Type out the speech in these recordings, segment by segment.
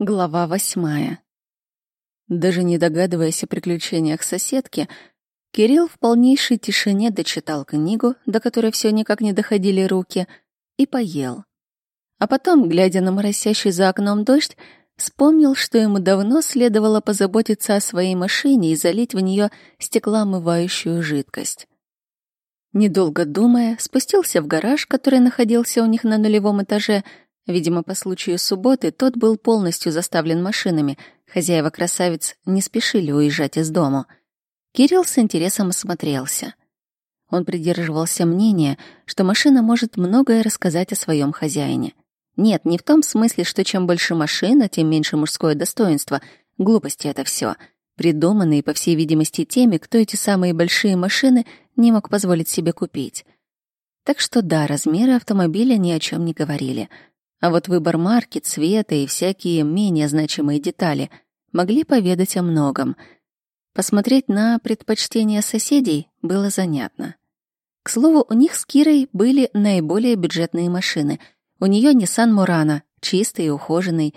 Глава восьмая. Даже не догадываясь о приключениях соседки, Кирилл в полнейшей тишине дочитал книгу, до которой все никак не доходили руки, и поел. А потом, глядя на моросящий за окном дождь, вспомнил, что ему давно следовало позаботиться о своей машине и залить в нее стеклоомывающую жидкость. Недолго думая, спустился в гараж, который находился у них на нулевом этаже, Видимо, по случаю субботы тот был полностью заставлен машинами. Хозяева красавиц не спешили уезжать из дома. Кирилл с интересом осмотрелся. Он придерживался мнения, что машина может многое рассказать о своем хозяине. Нет, не в том смысле, что чем больше машина, тем меньше мужское достоинство. Глупости это все, придуманные, по всей видимости, теми, кто эти самые большие машины не мог позволить себе купить. Так что да, размеры автомобиля ни о чем не говорили — а вот выбор марки, цвета и всякие менее значимые детали могли поведать о многом. Посмотреть на предпочтения соседей было занятно. К слову, у них с Кирой были наиболее бюджетные машины. У нее Nissan Murano, чистый и ухоженный.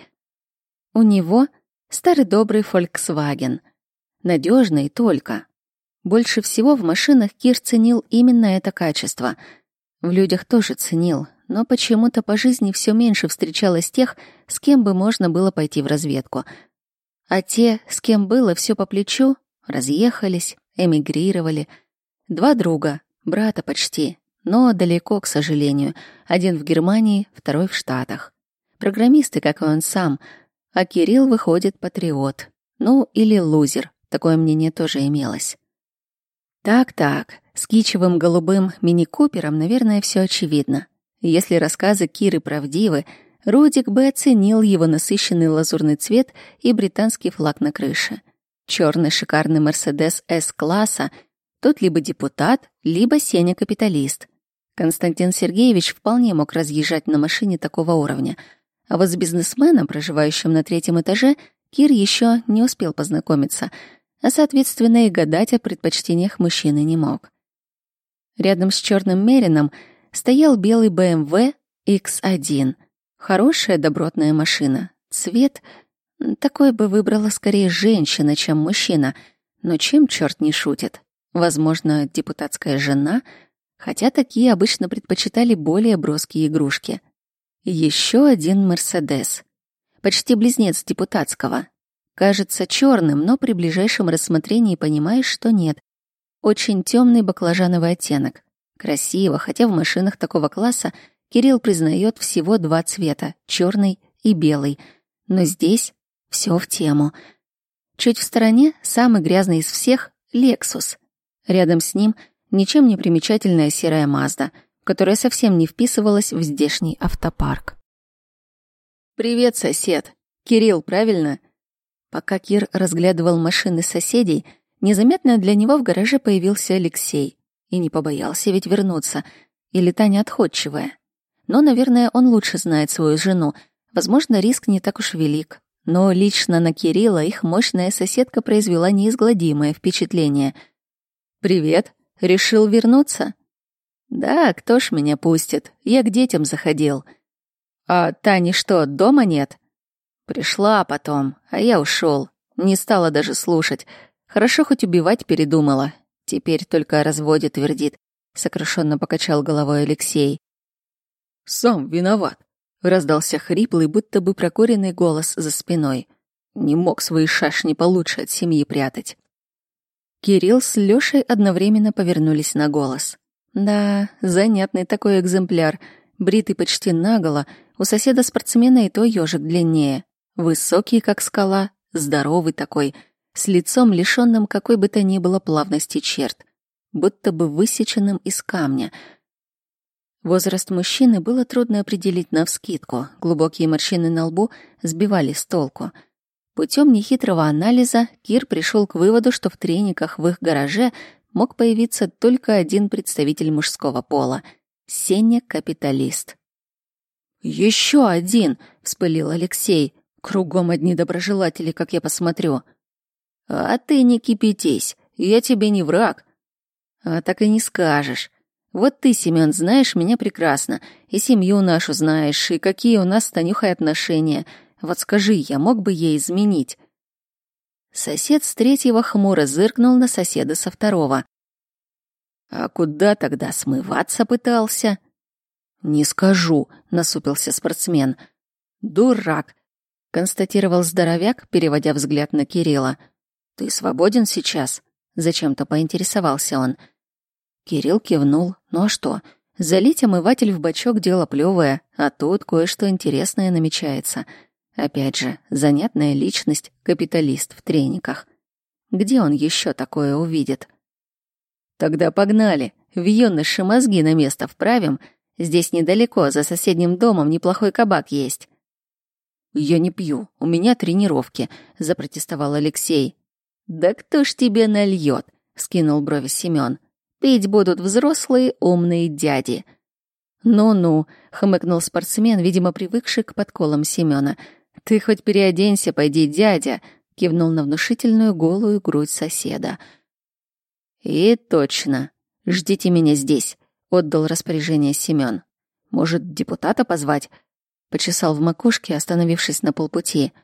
У него старый добрый Volkswagen. Надежный только. Больше всего в машинах Кир ценил именно это качество. В людях тоже ценил, но почему-то по жизни все меньше встречалось тех, с кем бы можно было пойти в разведку. А те, с кем было все по плечу, разъехались, эмигрировали. Два друга, брата почти, но далеко, к сожалению. Один в Германии, второй в Штатах. Программисты, как и он сам, а Кирилл выходит патриот. Ну, или лузер, такое мнение тоже имелось. Так-так, с кичевым голубым мини-купером, наверное, все очевидно. Если рассказы Киры правдивы, Рудик бы оценил его насыщенный лазурный цвет и британский флаг на крыше. Черный шикарный Мерседес С-класса, тот либо депутат, либо Сеня-капиталист. Константин Сергеевич вполне мог разъезжать на машине такого уровня. А вот с бизнесменом, проживающим на третьем этаже, Кир еще не успел познакомиться, а, соответственно, и гадать о предпочтениях мужчины не мог. Рядом с черным Мерином — стоял белый BMW X1. Хорошая добротная машина. Цвет такой бы выбрала скорее женщина, чем мужчина. Но чем черт не шутит? Возможно, депутатская жена, хотя такие обычно предпочитали более броские игрушки. Еще один Мерседес. Почти близнец депутатского. Кажется черным, но при ближайшем рассмотрении понимаешь, что нет. Очень темный баклажановый оттенок. Красиво, хотя в машинах такого класса Кирилл признает всего два цвета — черный и белый. Но здесь все в тему. Чуть в стороне самый грязный из всех — Lexus. Рядом с ним ничем не примечательная серая Мазда, которая совсем не вписывалась в здешний автопарк. «Привет, сосед. Кирилл, правильно?» Пока Кир разглядывал машины соседей, незаметно для него в гараже появился Алексей. И не побоялся ведь вернуться. Или Таня отходчивая. Но, наверное, он лучше знает свою жену. Возможно, риск не так уж велик. Но лично на Кирилла их мощная соседка произвела неизгладимое впечатление. «Привет. Решил вернуться?» «Да, кто ж меня пустит? Я к детям заходил». «А Тани что, дома нет?» «Пришла потом, а я ушел. Не стала даже слушать. Хорошо хоть убивать передумала. Теперь только о разводе твердит. Сокрушенно покачал головой Алексей. «Сам виноват», — раздался хриплый, будто бы прокуренный голос за спиной. Не мог свои шашни получше от семьи прятать. Кирилл с Лёшей одновременно повернулись на голос. Да, занятный такой экземпляр. Бритый почти наголо, у соседа-спортсмена и то ежик длиннее. Высокий, как скала, здоровый такой — с лицом, лишенным какой бы то ни было плавности черт, будто бы высеченным из камня. Возраст мужчины было трудно определить навскидку, глубокие морщины на лбу сбивали с толку. Путем нехитрого анализа Кир пришел к выводу, что в трениках в их гараже мог появиться только один представитель мужского пола — Сеня-капиталист. «Еще один!» — вспылил Алексей. «Кругом одни доброжелатели, как я посмотрю». А ты не кипятись, я тебе не враг. А так и не скажешь. Вот ты, Семен, знаешь меня прекрасно, и семью нашу знаешь, и какие у нас с Танюхой отношения. Вот скажи, я мог бы ей изменить?» Сосед с третьего хмуро зыркнул на соседа со второго. «А куда тогда смываться пытался?» «Не скажу», — насупился спортсмен. «Дурак», — констатировал здоровяк, переводя взгляд на Кирилла. «Ты свободен сейчас?» — зачем-то поинтересовался он. Кирилл кивнул. «Ну а что? Залить омыватель в бачок — дело плевое, а тут кое-что интересное намечается. Опять же, занятная личность, капиталист в трениках. Где он еще такое увидит?» «Тогда погнали. В юноши мозги на место вправим. Здесь недалеко, за соседним домом неплохой кабак есть». «Я не пью, у меня тренировки», — запротестовал Алексей. «Да кто ж тебе нальет?» — скинул брови Семён. «Пить будут взрослые умные дяди». «Ну-ну», — хмыкнул спортсмен, видимо, привыкший к подколам Семёна. «Ты хоть переоденься, пойди, дядя», — кивнул на внушительную голую грудь соседа. «И точно. Ждите меня здесь», — отдал распоряжение Семён. «Может, депутата позвать?» Почесал в макушке, остановившись на полпути. «Да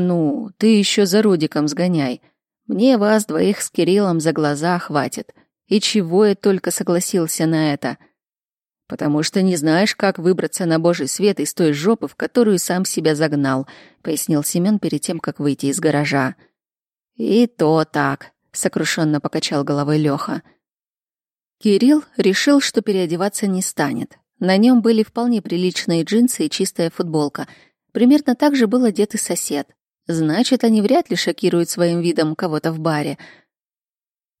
ну, ты еще за Рудиком сгоняй. Мне вас двоих с Кириллом за глаза хватит. И чего я только согласился на это? Потому что не знаешь, как выбраться на божий свет из той жопы, в которую сам себя загнал», — пояснил Семен перед тем, как выйти из гаража. «И то так», — сокрушенно покачал головой Леха. Кирилл решил, что переодеваться не станет. На нем были вполне приличные джинсы и чистая футболка. Примерно так же был одет и сосед. Значит, они вряд ли шокируют своим видом кого-то в баре.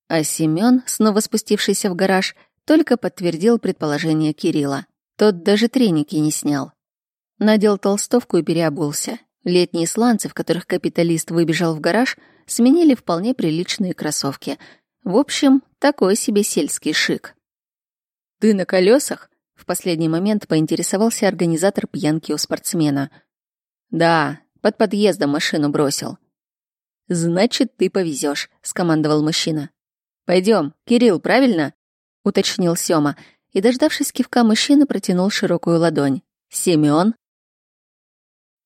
А Семён, снова спустившийся в гараж, только подтвердил предположение Кирилла. Тот даже треники не снял. Надел толстовку и переобулся. Летние сланцы, в которых капиталист выбежал в гараж, сменили вполне приличные кроссовки. В общем, такой себе сельский шик. «Ты на колесах? В последний момент поинтересовался организатор пьянки у спортсмена. «Да, под подъездом машину бросил». «Значит, ты повезешь», — скомандовал мужчина. Пойдем, Кирилл, правильно?» — уточнил Сёма, и, дождавшись кивка мужчины, протянул широкую ладонь. «Семён?»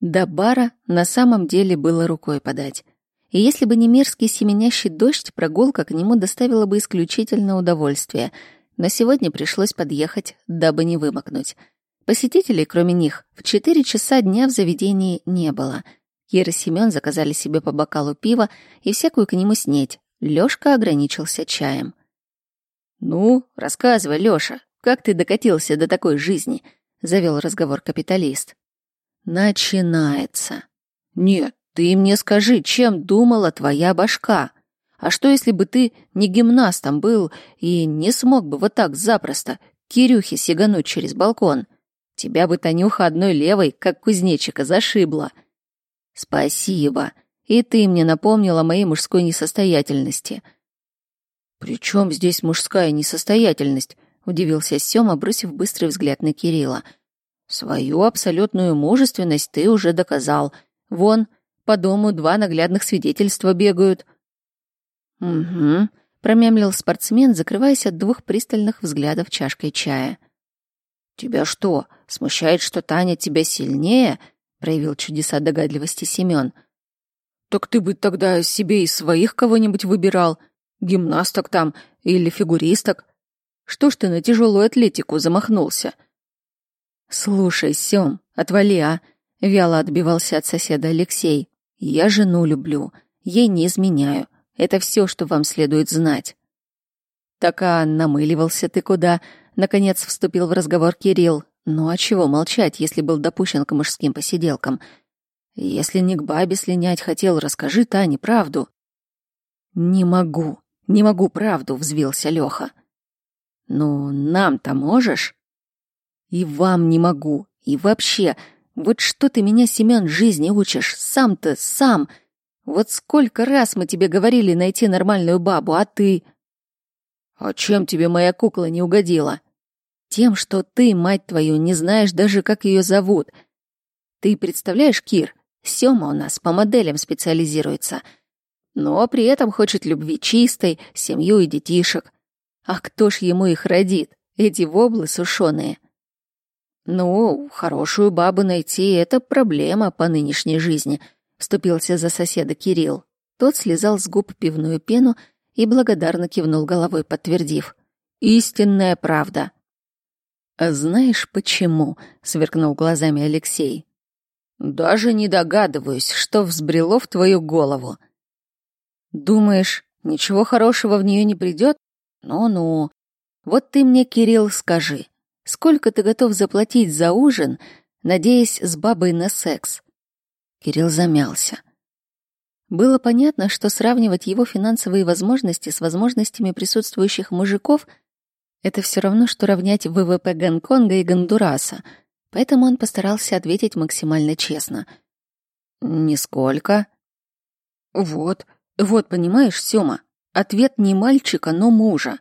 До бара на самом деле было рукой подать. И если бы не мерзкий семенящий дождь, прогулка к нему доставила бы исключительное удовольствие — но сегодня пришлось подъехать, дабы не вымокнуть. Посетителей, кроме них, в четыре часа дня в заведении не было. Кира и Семён заказали себе по бокалу пива и всякую к нему снеть. Лёшка ограничился чаем. «Ну, рассказывай, Лёша, как ты докатился до такой жизни?» — завел разговор капиталист. «Начинается. Нет, ты мне скажи, чем думала твоя башка?» А что, если бы ты не гимнастом был и не смог бы вот так запросто Кирюхе сигануть через балкон? Тебя бы Танюха одной левой, как кузнечика, зашибла. Спасибо. И ты мне напомнила о моей мужской несостоятельности. При чем здесь мужская несостоятельность? Удивился Сёма, бросив быстрый взгляд на Кирилла. Свою абсолютную мужественность ты уже доказал. Вон, по дому два наглядных свидетельства бегают. «Угу», — промямлил спортсмен, закрываясь от двух пристальных взглядов чашкой чая. «Тебя что, смущает, что Таня тебя сильнее?» — проявил чудеса догадливости Семён. «Так ты бы тогда себе из своих кого-нибудь выбирал, гимнасток там или фигуристок. Что ж ты на тяжелую атлетику замахнулся?» «Слушай, Сём, отвали, а!» — вяло отбивался от соседа Алексей. «Я жену люблю, ей не изменяю. Это все, что вам следует знать. Так а намыливался ты куда? Наконец вступил в разговор Кирилл. Ну а чего молчать, если был допущен к мужским посиделкам? Если не к бабе слинять хотел, расскажи Тане правду. Не могу, не могу правду, взвился Леха. Ну, нам-то можешь? И вам не могу. И вообще, вот что ты меня, Семен, жизни учишь? Сам-то, сам. Вот сколько раз мы тебе говорили найти нормальную бабу, а ты... А чем тебе моя кукла не угодила? Тем, что ты, мать твою, не знаешь даже, как ее зовут. Ты представляешь, Кир, Сёма у нас по моделям специализируется, но при этом хочет любви чистой, семью и детишек. А кто ж ему их родит? Эти воблы сушеные. Ну, хорошую бабу найти — это проблема по нынешней жизни, вступился за соседа Кирилл. Тот слезал с губ пивную пену и благодарно кивнул головой, подтвердив. «Истинная правда». «А знаешь почему?» — сверкнул глазами Алексей. «Даже не догадываюсь, что взбрело в твою голову». «Думаешь, ничего хорошего в нее не придет? Ну-ну. Вот ты мне, Кирилл, скажи, сколько ты готов заплатить за ужин, надеясь с бабой на секс?» Кирилл замялся. Было понятно, что сравнивать его финансовые возможности с возможностями присутствующих мужиков — это все равно, что равнять ВВП Гонконга и Гондураса, поэтому он постарался ответить максимально честно. «Нисколько». «Вот, вот, понимаешь, Сёма, ответ не мальчика, но мужа.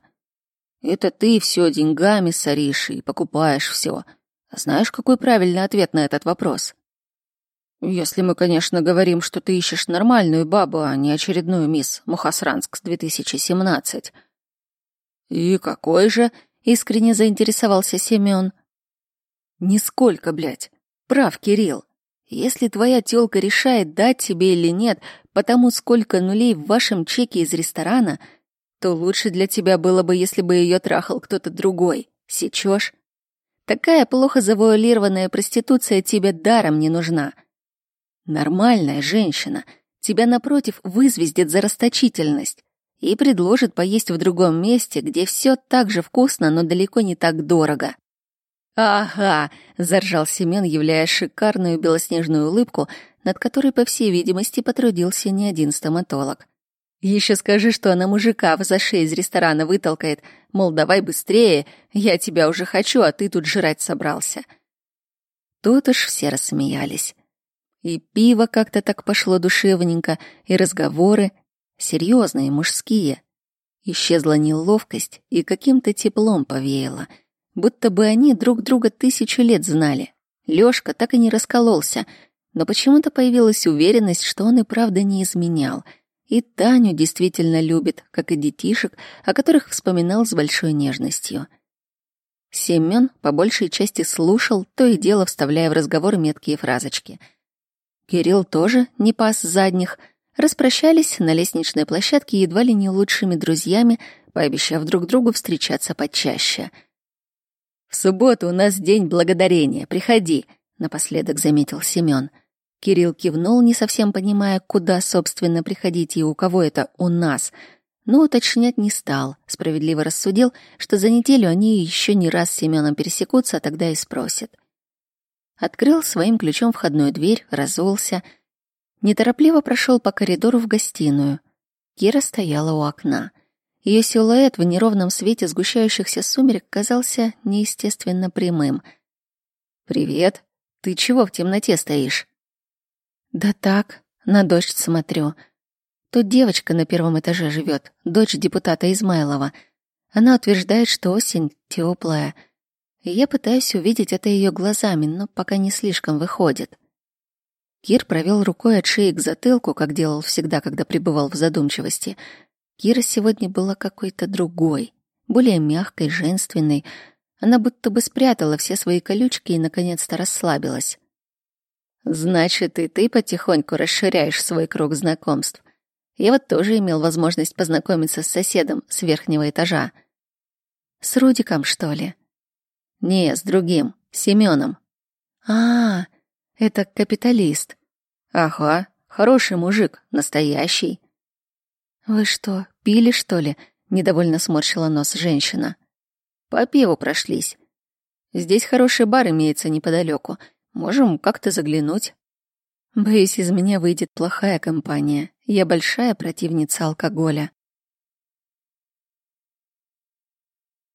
Это ты все деньгами соришь и покупаешь все. Знаешь, какой правильный ответ на этот вопрос?» Если мы, конечно, говорим, что ты ищешь нормальную бабу, а не очередную мисс Мухасранск 2017. И какой же? Искренне заинтересовался Семён. Нисколько, блядь. Прав, Кирилл. Если твоя тёлка решает, дать тебе или нет, потому сколько нулей в вашем чеке из ресторана, то лучше для тебя было бы, если бы её трахал кто-то другой. Сечёшь? Такая плохо завуалированная проституция тебе даром не нужна. Нормальная женщина тебя, напротив, вызвездит за расточительность и предложит поесть в другом месте, где все так же вкусно, но далеко не так дорого. «Ага», — заржал Семен, являя шикарную белоснежную улыбку, над которой, по всей видимости, потрудился не один стоматолог. Еще скажи, что она мужика в заше из ресторана вытолкает, мол, давай быстрее, я тебя уже хочу, а ты тут жрать собрался». Тут уж все рассмеялись. И пиво как-то так пошло душевненько, и разговоры серьезные, мужские. Исчезла неловкость и каким-то теплом повеяло, будто бы они друг друга тысячу лет знали. Лёшка так и не раскололся, но почему-то появилась уверенность, что он и правда не изменял. И Таню действительно любит, как и детишек, о которых вспоминал с большой нежностью. Семён по большей части слушал, то и дело вставляя в разговор меткие фразочки — Кирилл тоже не пас задних. Распрощались на лестничной площадке едва ли не лучшими друзьями, пообещав друг другу встречаться почаще. «В субботу у нас день благодарения, приходи», — напоследок заметил Семён. Кирилл кивнул, не совсем понимая, куда, собственно, приходить и у кого это «у нас», но уточнять не стал, справедливо рассудил, что за неделю они еще не раз с Семеном пересекутся, а тогда и спросят открыл своим ключом входную дверь, разулся, неторопливо прошел по коридору в гостиную. Кира стояла у окна. Ее силуэт в неровном свете сгущающихся сумерек казался неестественно прямым. «Привет. Ты чего в темноте стоишь?» «Да так, на дождь смотрю. Тут девочка на первом этаже живет, дочь депутата Измайлова. Она утверждает, что осень теплая, и я пытаюсь увидеть это ее глазами, но пока не слишком выходит. Кир провел рукой от шеи к затылку, как делал всегда, когда пребывал в задумчивости. Кира сегодня была какой-то другой, более мягкой, женственной. Она будто бы спрятала все свои колючки и, наконец-то, расслабилась. «Значит, и ты потихоньку расширяешь свой круг знакомств. Я вот тоже имел возможность познакомиться с соседом с верхнего этажа. С Рудиком, что ли?» Не, с другим, Семеном. А, это капиталист. Ага, хороший мужик, настоящий. Вы что, пили, что ли? Недовольно сморщила нос женщина. По пиву прошлись. Здесь хороший бар имеется неподалеку. Можем как-то заглянуть. Боюсь, из меня выйдет плохая компания. Я большая противница алкоголя.